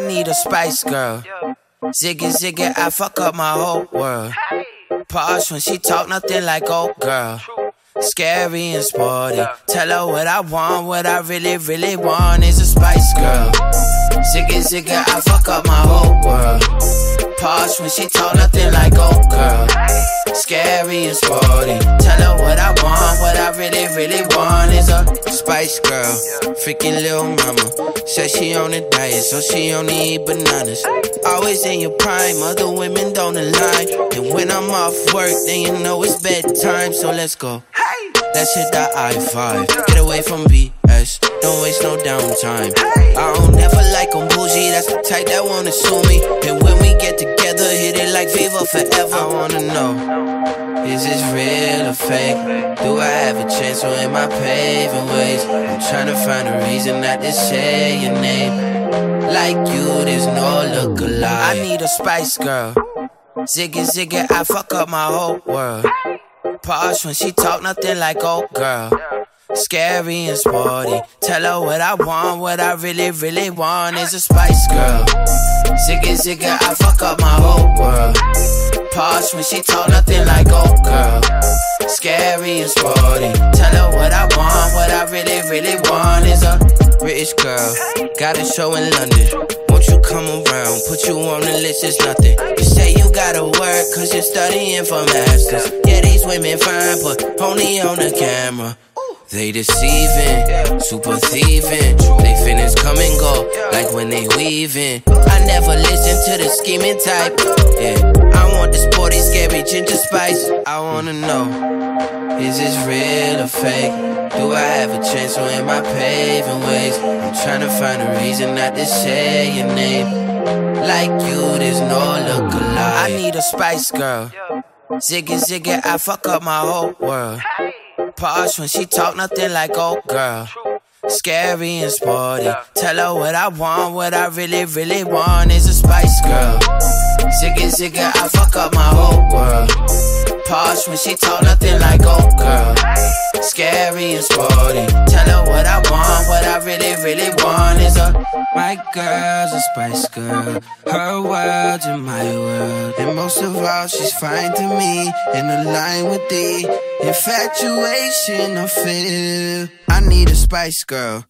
I need a spice Girl. Ziggy Ziggy, I fuck up my whole world. Posh when she talk, nothing like old girl. Scary and sporty. Tell her what I want, what I really, really want is a Spice Girl. Ziggy Ziggy, I fuck up my whole world. Posh when she talk, nothing like old girl. Scary and sporty. Tell her what I want, what I really, really want is a Spice Girl. Freaking little mama. Said she on a diet, so she only eat bananas. Always in your prime, other women don't align. And when I'm off work, then you know it's bedtime, so let's go. Let's hit that I 5. Get away from BS, don't waste no downtime. I don't never like them bougie, that's the type that wanna sue me. And when we get together, hit it like Viva forever. I wanna know, is this real or fake? Do I have a chance or am I paving ways? I'm trying to find a reason not to say your name. Like you, there's no look alike. I need a spice girl. Ziggy ziggy, I fuck up my whole world. Posh when she talk, nothing like old girl. Scary and sporty. Tell her what I want, what I really, really want is a spice girl. Ziggy ziggy, I fuck up my whole world. Posh when she talk, nothing like old girl. Scary and sporty. Tell her what I want, what I really, really want is a British girl. Got a show in London. Won't you come around? Put you on the list, it's nothing. You say you gotta work, cause you're studying for masters. Yeah, these women fine, but only on the camera. They deceiving, super thieving. They finish come and go, like when they weaving. I never listen to the scheming type. Yeah, I want the sporty, scary ginger spice. I wanna know, is this real or fake? Do I have a chance or am I paving ways? I'm trying to find a reason not to say your name. Like you, there's no look alike. I need a spice girl. Ziggy ziggy, I fuck up my whole world. Posh when she talk, nothing like old girl. Scary and sporty. Tell her what I want, what I really, really want is a spice girl. Ziggy ziggy, I fuck up my whole world. Posh when she talk, nothing like old girl. Scary and sporty. Tell her what I want, what I really, really want is a my girl's a spice girl. Her world's in my world. And most of all, she's fine to me. In line with the infatuation I feel. I need a spice girl.